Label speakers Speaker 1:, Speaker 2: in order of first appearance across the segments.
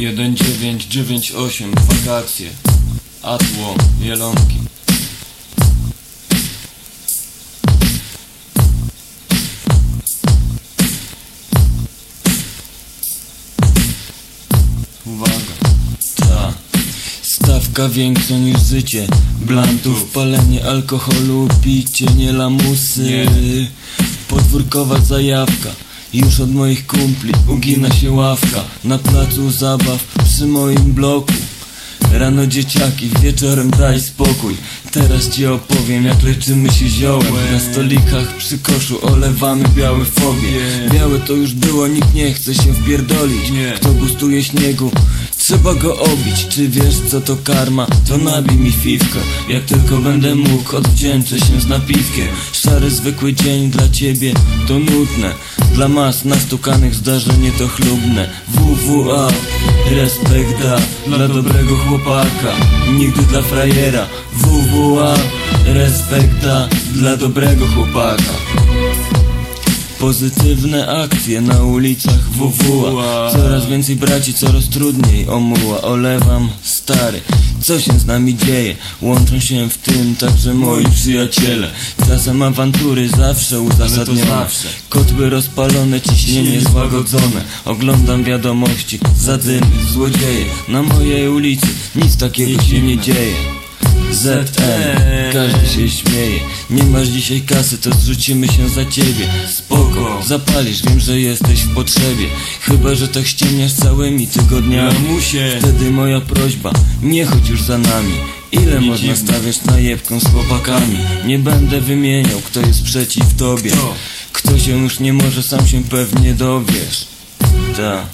Speaker 1: 1998 Wakacje Atło Jelonki Uwaga. Ta. Stawka większa niż życie. Blantów, palenie alkoholu, picie, nie lamusy.
Speaker 2: Nie.
Speaker 1: Podwórkowa zajawka już od moich kumpli ugina się ławka Na placu zabaw przy moim bloku. Rano dzieciaki, wieczorem daj spokój. Teraz ci opowiem jak leczymy się ziołem. Na stolikach przy koszu olewamy białe fobie. Białe to już było, nikt nie chce się wpierdolić. Kto gustuje śniegu, trzeba go obić. Czy wiesz co to karma? To nabij mi fifkę. Jak tylko będę mógł, odwdzięczę się z napiwkiem. Szary zwykły dzień dla ciebie to nudne Dla mas nastukanych zdarzenie to chlubne. WWA, respekt da dla dobrego chłopaka Nigdy dla frajera. WWA, respekt da dla dobrego chłopaka Pozytywne akcje na ulicach WWA Coraz więcej braci, coraz trudniej omuła. Olewam stary, co się z nami dzieje? Łączą się w tym także moi przyjaciele. Czasem awantury zawsze uzasadnione. Kotły rozpalone, ciśnienie złagodzone Oglądam wiadomości, zadymy, złodzieje. Na mojej ulicy nic takiego się nie dzieje ZN, każdy się śmieje. Nie masz dzisiaj kasy, to zrzucimy się za ciebie. Spoko, zapalisz, wiem, że jesteś w potrzebie. Chyba, że tak ściemniasz całymi tygodniami.
Speaker 2: Lamusie.
Speaker 1: Wtedy moja prośba, nie chodź już za nami. Ile można stawiać na jebką z chłopakami? Nie będę wymieniał, kto jest przeciw tobie.
Speaker 2: Kto?
Speaker 1: Kto się już nie może, sam się pewnie dowiesz. Ta,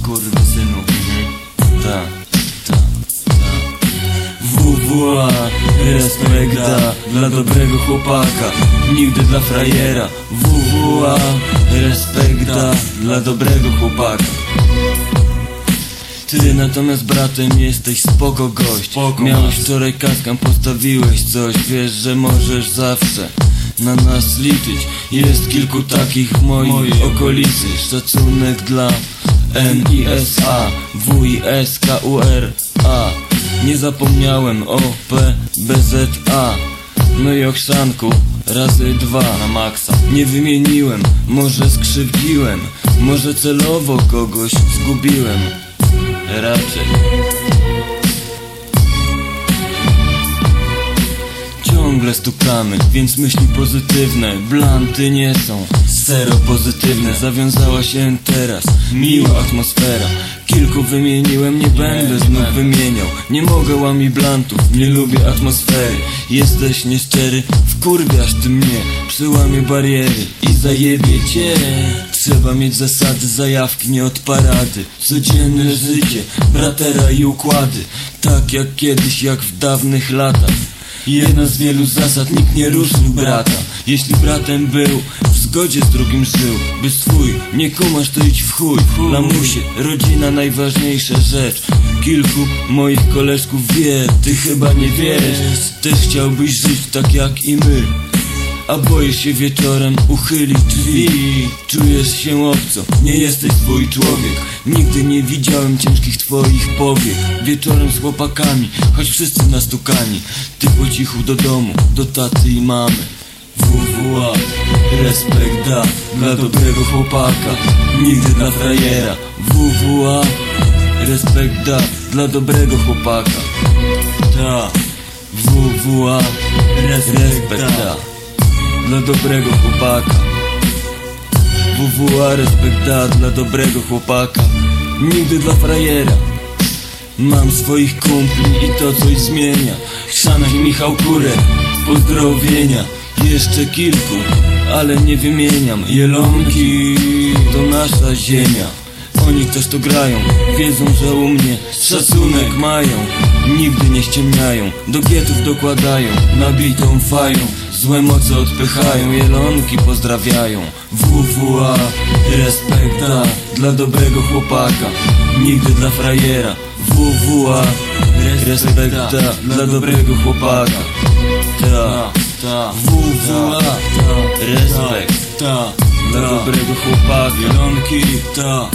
Speaker 1: skurwysynu. Ta WWA, respekt da dla dobrego chłopaka Nigdy dla frajera. WWA, respekt da dla dobrego chłopaka. Ty natomiast bratem jesteś spoko gość.
Speaker 2: Spoko
Speaker 1: Miałeś wczoraj kaskę, postawiłeś coś Wiesz, że możesz zawsze na nas liczyć. Jest kilku takich w mojej
Speaker 2: Mojej.
Speaker 1: okolicy. Szacunek dla NISA WISKURA Nie zapomniałem o PBZA No i Okrzanku razy dwa na maksa. Nie wymieniłem, może skrzywdziłem. Może celowo kogoś zgubiłem. Raczej. Ciągle stukamy, więc myśli pozytywne Blanty nie są. Sero pozytywne Zawiązała się teraz Miła atmosfera Kilku wymieniłem, nie będę znów wymieniał. Nie mogę łami blantów, nie lubię atmosfery. Jesteś nieszczery, wkurwiasz ty mnie Przyłamie bariery i zajebie cię. Trzeba mieć zasady, zajawki, nie od parady. Codzienne życie, bratera i układy. Tak jak kiedyś, jak w dawnych latach. Jedna z wielu zasad, nikt nie ruszył brata. Jeśli bratem był, zgodzie z drugim żył By swój, nie kumasz to idź w chuj. Lamusie, rodzina najważniejsza rzecz. Kilku moich koleżków wie, ty chyba nie wiesz. Też chciałbyś żyć tak jak i my. A boisz się wieczorem uchylić drzwi. Czujesz się obco, nie jesteś twój człowiek. Nigdy nie widziałem ciężkich twoich powiek. Wieczorem z chłopakami, choć wszyscy nastukani. Ty po cichu do domu, do taty i mamy. WWA, respekt da dla dobrego chłopaka? Nigdy dla frajera. WWA, respekt da dla dobrego chłopaka? Ta, WWA, respekt da dla dobrego chłopaka? WWA respekt da dla dobrego chłopaka? Nigdy dla frajera. Mam swoich kumpli i to coś zmienia. Chrzana i Michał Kurek. Pozdrowienia Jeszcze kilku, ale nie wymieniam. Jelonki to nasza ziemia. Oni też to grają Wiedzą, że u mnie szacunek mają. Nigdy nie ściemniają Do gietów dokładają Nabitą fają. Złe moce odpychają Jelonki pozdrawiają. WWA Respekt da dla dobrego chłopaka. Nigdy dla frajera. WWA Respekt da dla dobrego chłopaka. Ta,
Speaker 2: Ta,
Speaker 1: WWA Respekt.
Speaker 2: ta,
Speaker 1: dla
Speaker 2: ta.
Speaker 1: dobrego chłopaka.
Speaker 2: Wielonki, ta,